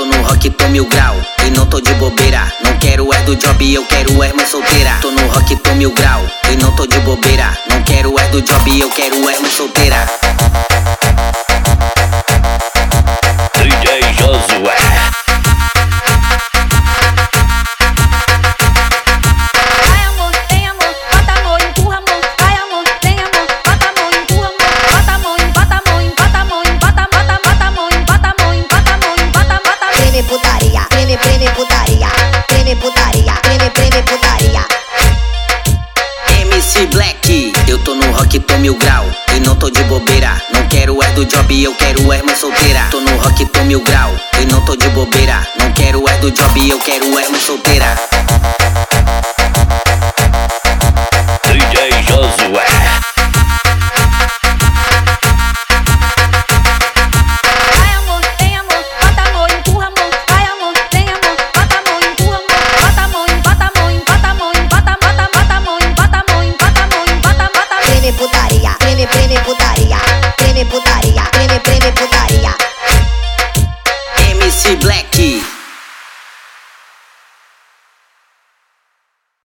tô no rock, tô mil grau. E não tô de bobeira. Não quero é do job, eu quero é irmã solteira. Tô no rock, tô mil grau. E não tô de bobeira. Não quero é do job, eu quero é irmã solteira. Black, eu tô no rock, tô mil grau. E não tô de bobeira. Não quero é do job, eu quero é irmã solteira. Tô no rock, tô mil grau. E não tô de bobeira. Não quero é do job, eu quero é irmã solteira. MC Black,